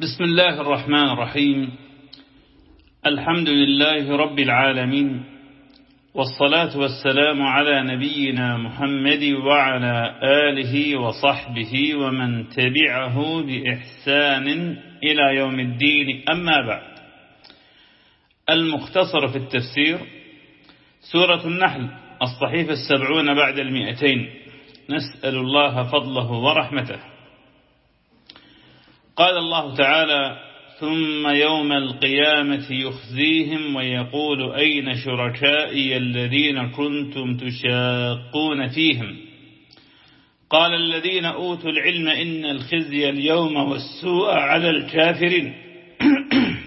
بسم الله الرحمن الرحيم. الحمد لله رب العالمين والصلاة والسلام على نبينا محمد وعلى آله وصحبه ومن تبعه بإحسان إلى يوم الدين. أما بعد المختصر في التفسير سورة النحل الصحيفة السبعون بعد المئتين. نسأل الله فضله ورحمته. قال الله تعالى ثم يوم القيامة يخزيهم ويقول أين شركائي الذين كنتم تشاقون فيهم؟ قال الذين أوتوا العلم إن الخزي اليوم والسوء على الكافرين.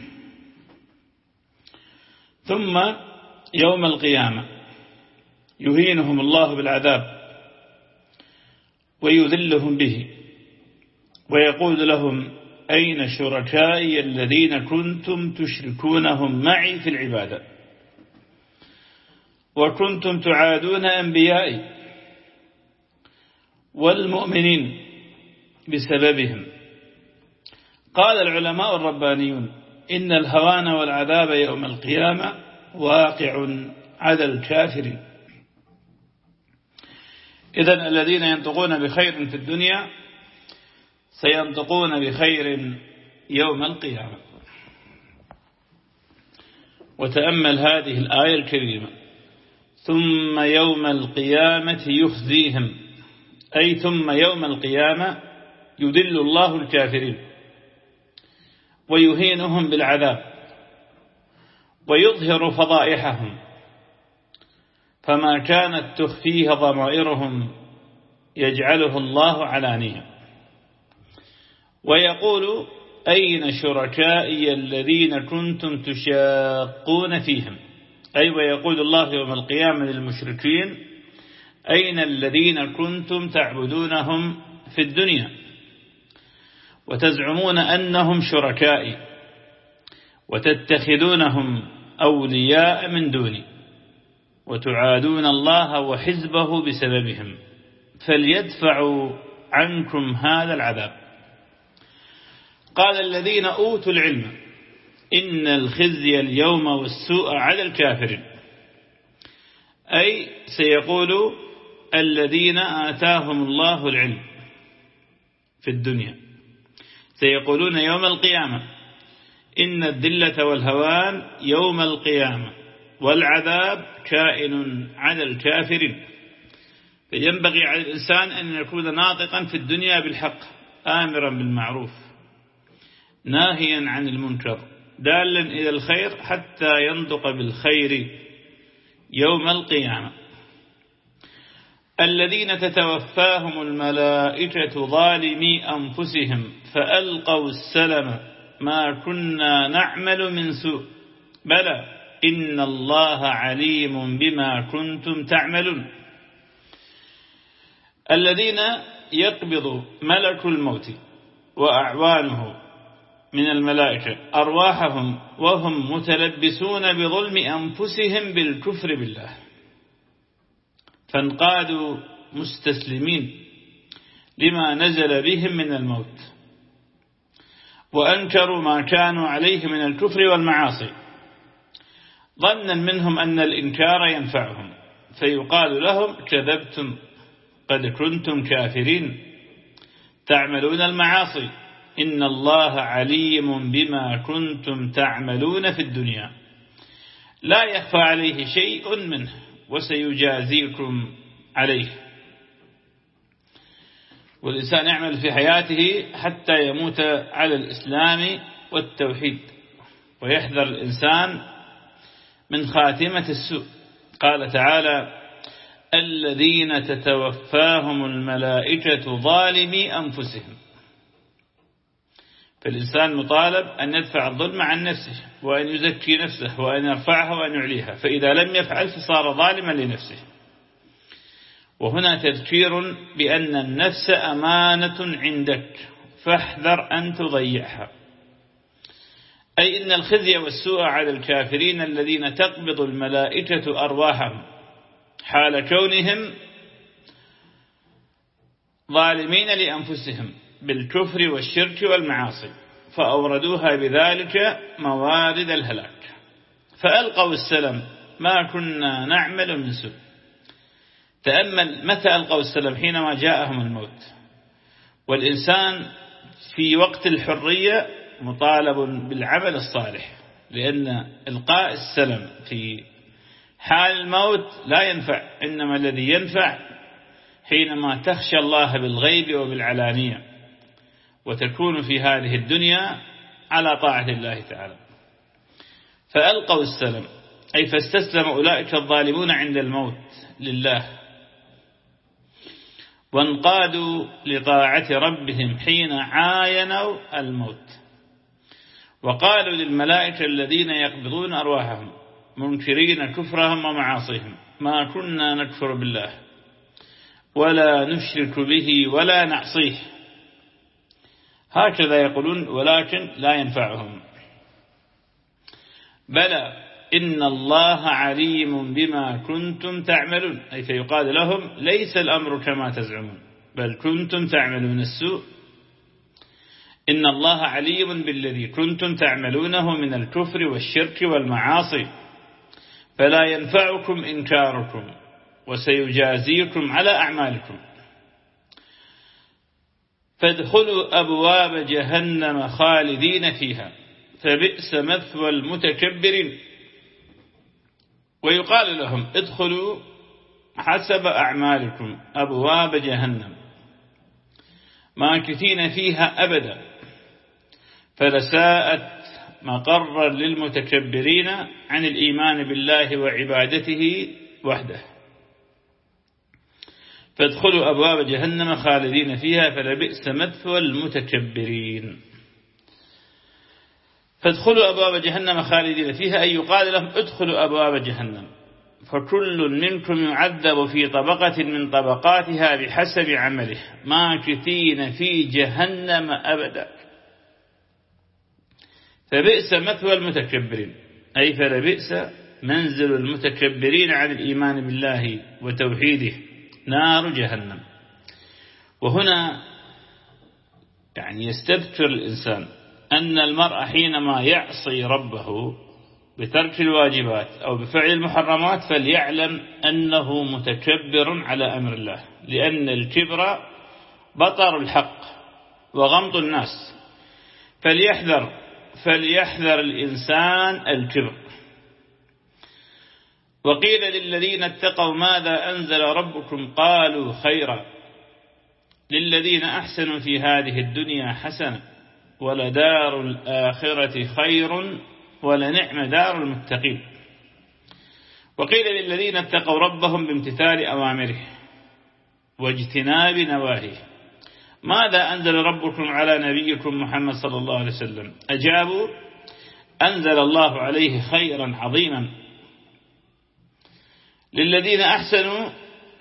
ثم يوم القيامة يهينهم الله بالعذاب ويذلهم به ويقول لهم أين شركائي الذين كنتم تشركونهم معي في العبادة؟ وكنتم تعادون أنبيائي والمؤمنين بسببهم. قال العلماء الربانيون إن الهوان والعذاب يوم القيامة واقع على الكافرين. إذن الذين ينطقون بخير في الدنيا سينطقون بخير يوم القيامة. وتأمل هذه الآية الكريمة. ثم يوم القيامة يخزيهم. أي ثم يوم القيامة يذل الله الكافرين. ويهينهم بالعذاب. ويظهر فضائحهم. فما كانت تخفيه ضمائرهم يجعله الله علانيا ويقول أين شركائي الذين كنتم تشاقون فيهم؟ أي ويقول الله يوم القيامة للمشركين أين الذين كنتم تعبدونهم في الدنيا؟ وتزعمون أنهم شركائي وتتخذونهم أولياء من دوني وتعادون الله وحزبه بسببهم فليدفعوا عنكم هذا العذاب. قال الذين أوتوا العلم إن الخزي اليوم والسوء على الكافرين. أي سيقول الذين آتاهم الله العلم في الدنيا. سيقولون يوم القيامة إن الذلة والهوان يوم القيامة والعذاب كائن على الكافرين. فينبغي على الإنسان أن يكون ناطقا في الدنيا بالحق آمرا بالمعروف. ناهيا عن المنكر دالا إلى الخير حتى ينطق بالخير يوم القيامة. الذين تتوفاهم الملائكة ظالمي أنفسهم فألقوا السلم ما كنا نعمل من سوء. بلى إن الله عليم بما كنتم تعملون. الذين يقبض ملك الموت وأعوانه من الملائكة. أرواحهم وهم متلبسون بظلم أنفسهم بالكفر بالله. فانقادوا مستسلمين لما نزل بهم من الموت. وأنكروا ما كانوا عليه من الكفر والمعاصي. ظنا منهم أن الإنكار ينفعهم. فيقال لهم كذبتم قد كنتم كافرين. تعملون المعاصي. إن الله عليم بما كنتم تعملون في الدنيا. لا يخفى عليه شيء منه وسيجازيكم عليه. والإنسان يعمل في حياته حتى يموت على الإسلام والتوحيد ويحذر الإنسان من خاتمة السوء. قال تعالى الذين تتوفاهم الملائكة ظالمي أنفسهم. فالإنسان مطالب أن يدفع الظلم عن نفسه وأن يزكي نفسه وأن يرفعها وأن يعليها فإذا لم يفعل فصار ظالما لنفسه. وهنا تذكير بأن النفس أمانة عندك فاحذر أن تضيعها. أي إن الخزي والسوء على الكافرين الذين تقبض الملائكة أرواحهم حال كونهم ظالمين لأنفسهم. بالكفر والشرك والمعاصي فأوردوها بذلك موارد الهلاك. فألقوا السلم ما كنا نعمل من سوء. تأمل متى ألقوا السلم؟ حينما جاءهم الموت. والإنسان في وقت الحرية مطالب بالعمل الصالح لأن إلقاء السلم في حال الموت لا ينفع إنما الذي ينفع حينما تخشى الله بالغيب وبالعلانية. وتكون في هذه الدنيا على طاعة الله تعالى. فألقوا السلم أي فاستسلم أولئك الظالمون عند الموت لله وانقادوا لطاعة ربهم حين عاينوا الموت. وقالوا للملائكة الذين يقبضون أرواحهم منكرين كفرهم ومعاصيهم ما كنا نكفر بالله ولا نشرك به ولا نعصيه. هكذا يقولون ولكن لا ينفعهم. بلى إن الله عليم بما كنتم تعملون. أي فيقال لهم ليس الأمر كما تزعمون بل كنتم تعملون السوء. إن الله عليم بالذي كنتم تعملونه من الكفر والشرك والمعاصي. فلا ينفعكم إنكاركم وسيجازيكم على أعمالكم. فادخلوا أبواب جهنم خالدين فيها فبئس مثوى المتكبرين. ويقال لهم ادخلوا حسب أعمالكم أبواب جهنم. ماكثين فيها أبدا. فلساءت مقرا للمتكبرين عن الإيمان بالله وعبادته وحده. فادخلوا أبواب جهنم خالدين فيها فلبئس مثوى المتكبرين. فادخلوا أبواب جهنم خالدين فيها أي يقال لهم ادخلوا أبواب جهنم. فكل منكم يعذب في طبقة من طبقاتها بحسب عمله. ماكثين في جهنم أبدا. فبئس مثوى المتكبرين. أي فلبئس منزل المتكبرين عن الإيمان بالله وتوحيده. نار جهنم. وهنا يعني يستذكر الإنسان أن المرء حينما يعصي ربه بترك الواجبات أو بفعل المحرمات فليعلم أنه متكبر على أمر الله لأن الكبر بطر الحق وغمط الناس. فليحذر فليحذر الإنسان الكبر. وقيل للذين اتقوا ماذا أنزل ربكم؟ قالوا خيرا. للذين أحسنوا في هذه الدنيا حسنة ولدار الآخرة خير ولنعم دار المتقين. وقيل للذين اتقوا ربهم بامتثال أوامره واجتناب نواهيه. ماذا أنزل ربكم على نبيكم محمد صلى الله عليه وسلم؟ أجابوا أنزل الله عليه خيرا عظيما. للذين أحسنوا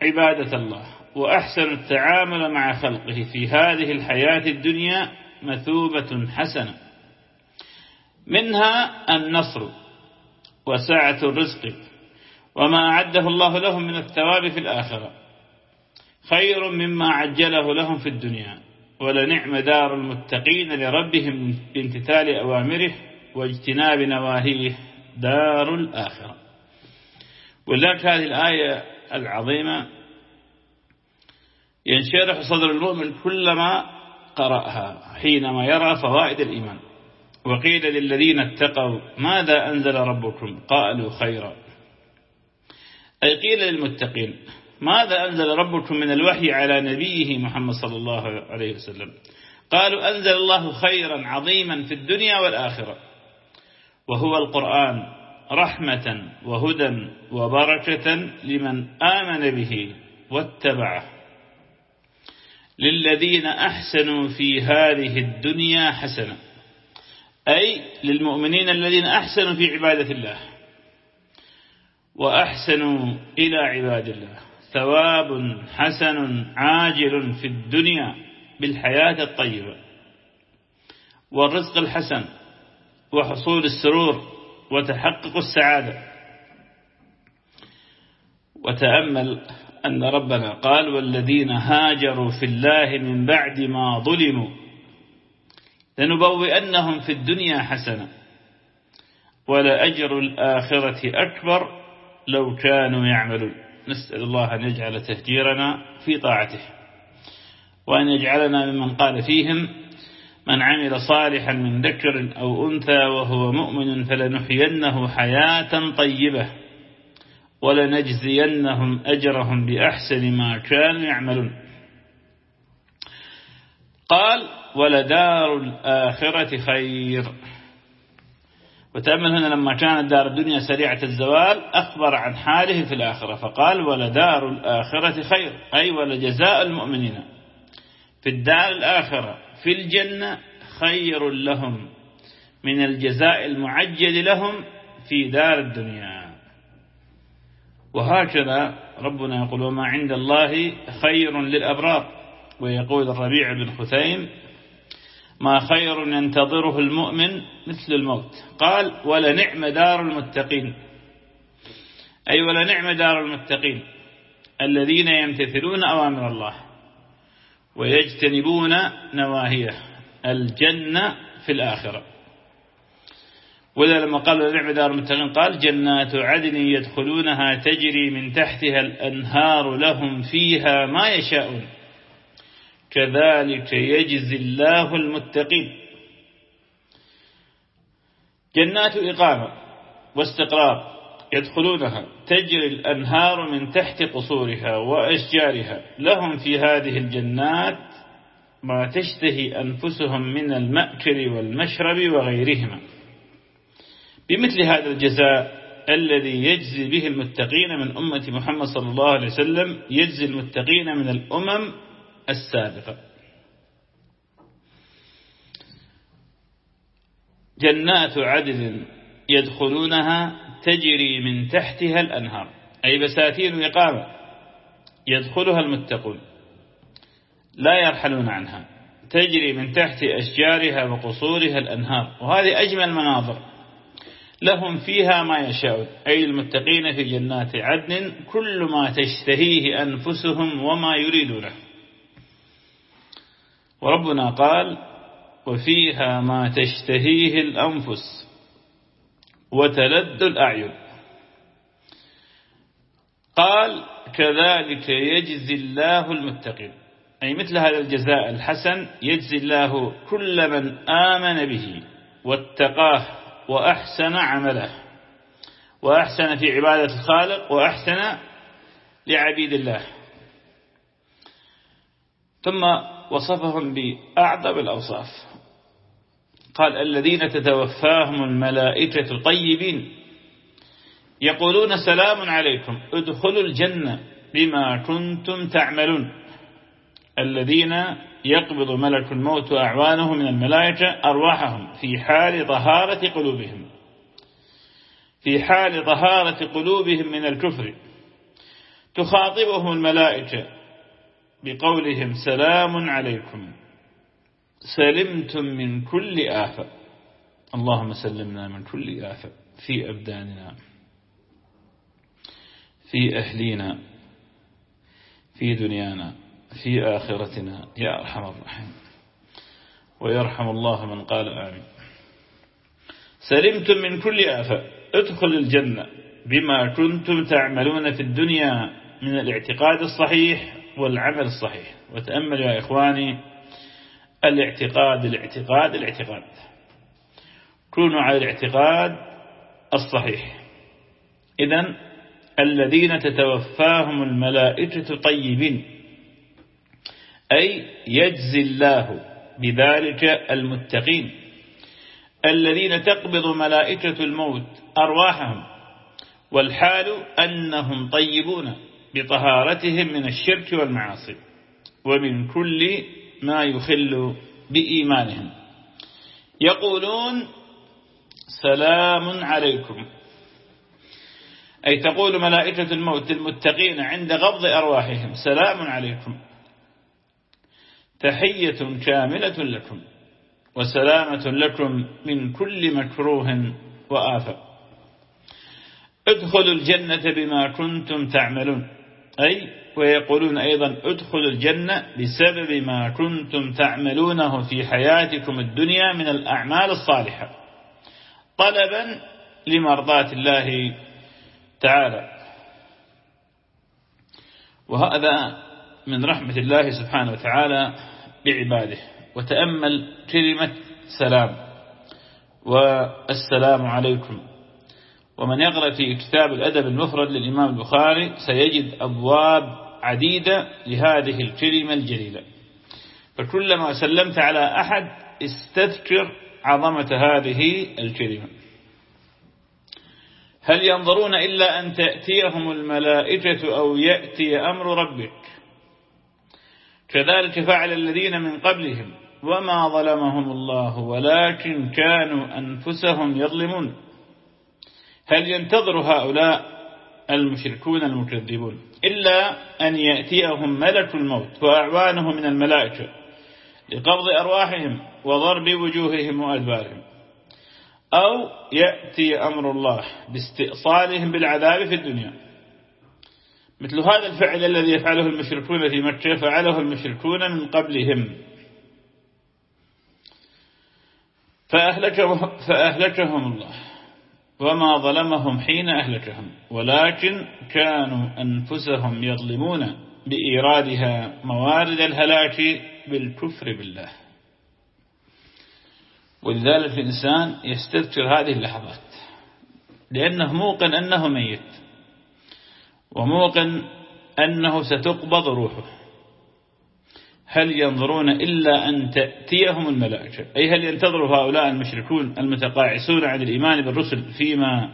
عبادة الله وأحسنوا التعامل مع خلقه في هذه الحياة الدنيا مثوبة حسنة. منها النصر وسعة الرزق وما أعده الله لهم من الثواب في الآخرة. خير مما عجله لهم في الدنيا ولنعم دار المتقين لربهم بامتثال أوامره واجتناب نواهيه دار الآخرة. ولذلك هذه الآية العظيمة ينشرح صدر المؤمن كلما قرأها حينما يرى فوائد الإيمان. وقيل للذين اتقوا ماذا أنزل ربكم؟ قالوا خيرا. أي قيل للمتقين ماذا أنزل ربكم من الوحي على نبيه محمد صلى الله عليه وسلم؟ قالوا أنزل الله خيرا عظيما في الدنيا والآخرة. وهو القرآن. رحمة وهدى وبركة لمن آمن به واتبعه. للذين أحسنوا في هذه الدنيا حسنة. أي للمؤمنين الذين أحسنوا في عبادة الله. وأحسنوا إلى عباد الله. ثواب حسن عاجل في الدنيا بالحياة الطيبة. والرزق الحسن. وحصول السرور. وتحقق السعادة. وتأمل أن ربنا قال والذين هاجروا في الله من بعد ما ظلموا لنبوئنهم في الدنيا حسنة ولأجر الآخرة أكبر لو كانوا يعملون. نسأل الله أن يجعل تهجيرنا في طاعته وأن يجعلنا ممن قال فيهم من عمل صالحا من ذكر أو أنثى وهو مؤمن فلنحيينه حياة طيبة ولنجزينهم أجرهم بأحسن ما كانوا يعملون. قال ولدار الآخرة خير. وتأمل هنا لما كانت دار الدنيا سريعة الزوال أخبر عن حاله في الآخرة فقال ولدار الآخرة خير. أي ولجزاء المؤمنين. في الدار الآخرة في الجنة خير لهم من الجزاء المعجل لهم في دار الدنيا. وهكذا ربنا يقول وما عند الله خير للأبرار. ويقول الربيع بن خثيم ما خير ينتظره المؤمن مثل الموت. قال ولنعم دار المتقين. أي ولنعم دار المتقين الذين يمتثلون أوامر الله. ويجتنبون نواهيه الجنة في الآخرة. ولا لما قال ولنعم دار المتقين قال جنات عدن يدخلونها تجري من تحتها الأنهار لهم فيها ما يشاءون. كذلك يجزي الله المتقين. جنات إقامة واستقرار يدخلونها. تجري الأنهار من تحت قصورها وأشجارها. لهم في هذه الجنات ما تشتهي أنفسهم من المأكل والمشرب وغيرهما. بمثل هذا الجزاء الذي يجزي به المتقين من أمة محمد صلى الله عليه وسلم يجزي المتقين من الأمم السابقة. جنات عدن يدخلونها تجري من تحتها الأنهار. أي بساتين إقامة يدخلها المتقون. لا يرحلون عنها. تجري من تحت أشجارها وقصورها الأنهار. وهذه أجمل مناظر. لهم فيها ما يشاءون. أي المتقين في جنات عدن كل ما تشتهيه أنفسهم وما يريدونه. وربنا قال وفيها ما تشتهيه الأنفس. وتلد الأعين. قال كذلك يجزي الله المتقين. أي مثل هذا الجزاء الحسن يجزي الله كل من آمن به واتقاه وأحسن عمله. وأحسن في عبادة الخالق وأحسن لعبيد الله. ثم وصفهم بأعظم الأوصاف. قال الذين تتوفاهم الملائكة الطيبين يقولون سلام عليكم ادخلوا الجنة بما كنتم تعملون. الذين يقبض ملك الموت أعوانه من الملائكة أرواحهم في حال طهارة قلوبهم. في حال طهارة قلوبهم من الكفر. تخاطبهم الملائكة بقولهم سلام عليكم. سلمتم من كل آفة. اللهم سلمنا من كل آفة في أبداننا في أهلينا في دنيانا في آخرتنا. يا أرحم الرحيم ويرحم الله من قال آمين. سلمتم من كل آفة. ادخل الجنة بما كنتم تعملون في الدنيا من الاعتقاد الصحيح والعمل الصحيح. وتأمل يا إخواني الاعتقاد الاعتقاد الاعتقاد. كونوا على الاعتقاد الصحيح. إذا الذين تتوفاهم الملائكة طيبين أي يجزي الله بذلك المتقين. الذين تقبض ملائكة الموت أرواحهم والحال أنهم طيبون بطهارتهم من الشرك والمعاصي. ومن كل ما يخل بإيمانهم. يقولون سلام عليكم. أي تقول ملائكة الموت المتقين عند غض أرواحهم سلام عليكم. تحية كاملة لكم وسلامة لكم من كل مكروه وآفة. ادخلوا الجنة بما كنتم تعملون. أي ويقولون أيضا ادخلوا الجنة بسبب ما كنتم تعملونه في حياتكم الدنيا من الأعمال الصالحة. طلبا لمرضاة الله تعالى. وهذا من رحمة الله سبحانه وتعالى بعباده. وتأمل كلمة سلام. والسلام عليكم. ومن يقرأ في كتاب الأدب المفرد للإمام البخاري سيجد أبواب عديدة لهذه الكلمة الجليلة. فكلما سلمت على أحد استذكر عظمة هذه الكلمة. هل ينظرون إلا أن تأتيهم الملائكة أو يأتي أمر ربك؟ كذلك فعل الذين من قبلهم وما ظلمهم الله ولكن كانوا أنفسهم يظلمون. هل ينتظر هؤلاء المشركون المكذبون إلا أن يأتيهم ملك الموت وأعوانه من الملائكة لقبض أرواحهم وضرب وجوههم وأدبارهم. أو يأتي أمر الله باستئصالهم بالعذاب في الدنيا. مثل هذا الفعل الذي يفعله المشركون في مكة فعله المشركون من قبلهم. فأهلكهم, فأهلكهم الله. وما ظلمهم حين أهلكهم ولكن كانوا أنفسهم يظلمون بإيرادها موارد الهلاك بالكفر بالله. ولذلك الإنسان يستذكر هذه اللحظات. لأنه موقن أنه ميت. وموقن أنه ستقبض روحه. هل ينظرون إلا أن تأتيهم الملائكة؟ أي هل ينتظر هؤلاء المشركون المتقاعسون عن الإيمان بالرسل فيما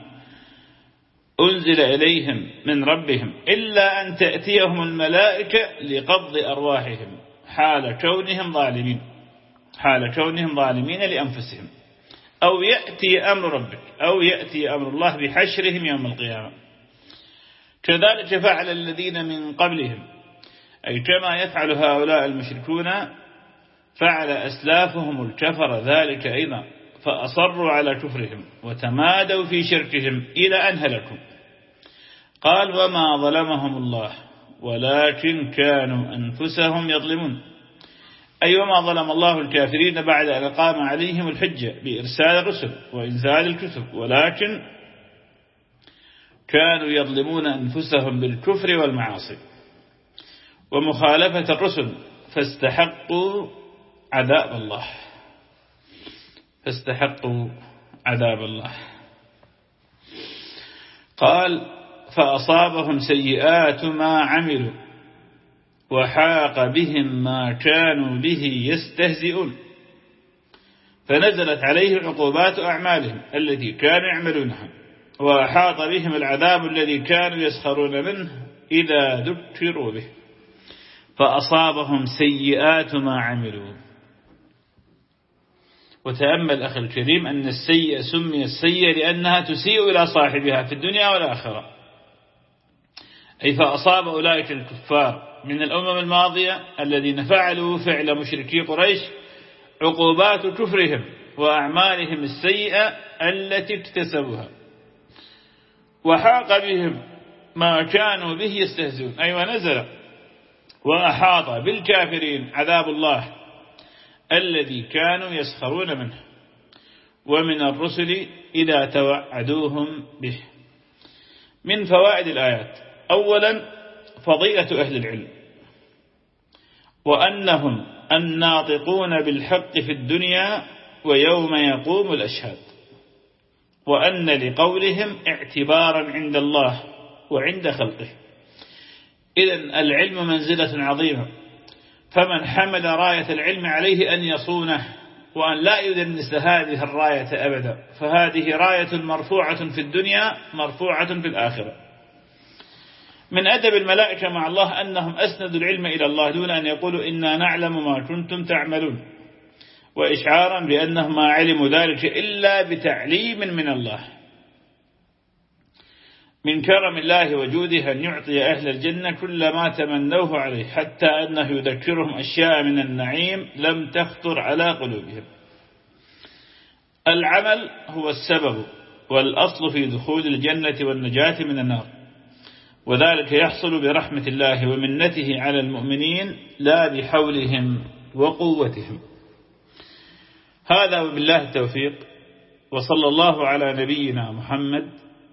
أنزل إليهم من ربهم إلا أن تأتيهم الملائكة لقبض أرواحهم حال كونهم ظالمين؟ حال كونهم ظالمين لأنفسهم. أو يأتي أمر ربك أو يأتي أمر الله بحشرهم يوم القيامة. كذلك فعل الذين من قبلهم. أي كما يفعل هؤلاء المشركون فعل أسلافهم الكفر ذلك أيضا فأصروا على كفرهم وتمادوا في شركهم إلى أن هلكوا. قال وما ظلمهم الله ولكن كانوا أنفسهم يظلمون. أي وما ظلم الله الكافرين بعد أن قام عليهم الحجة بإرسال الرسل وإنزال الكتب ولكن كانوا يظلمون أنفسهم بالكفر والمعاصي. ومخالفة الرسل فاستحقوا عذاب الله. فاستحقوا عذاب الله. قال فأصابهم سيئات ما عملوا وحاق بهم ما كانوا به يستهزئون. فنزلت عليه عقوبات أعمالهم التي كانوا يعملونها وأحاط بهم العذاب الذي كانوا يسخرون منه إذا ذكروا به. فأصابهم سيئات ما عملوا. وتأمل أخي الكريم أن السيئة سمي السيئة لأنها تسيء إلى صاحبها في الدنيا والآخرة. أي فأصاب أولئك الكفار من الأمم الماضية الذين فعلوا فعل مشركي قريش عقوبات كفرهم وأعمالهم السيئة التي اكتسبوها. وحاق بهم ما كانوا به يستهزون أي أيوة ونزل وأحاط بالكافرين عذاب الله الذي كانوا يسخرون منه. ومن الرسل إذا توعدوهم به. من فوائد الآيات. أولا فضيلة أهل العلم. وأنهم الناطقون بالحق في الدنيا ويوم يقوم الأشهاد. وأن لقولهم اعتبارا عند الله وعند خلقه. إذا العلم منزلة عظيمة. فمن حمل راية العلم عليه أن يصونه وأن لا يدنس هذه الراية أبدا. فهذه راية مرفوعة في الدنيا مرفوعة في الآخرة. من أدب الملائكة مع الله أنهم أسندوا العلم إلى الله دون أن يقولوا إنا نعلم ما كنتم تعملون. وإشعارا بأنهم ما علموا ذلك إلا بتعليم من الله. من كرم الله وجوده أن يعطي أهل الجنة كل ما تمنوه عليه حتى أنه يذكرهم أشياء من النعيم لم تخطر على قلوبهم. العمل هو السبب والأصل في دخول الجنة والنجاة من النار. وذلك يحصل برحمة الله ومنته على المؤمنين لا بحولهم وقوتهم. هذا وبالله التوفيق وصلى الله على نبينا محمد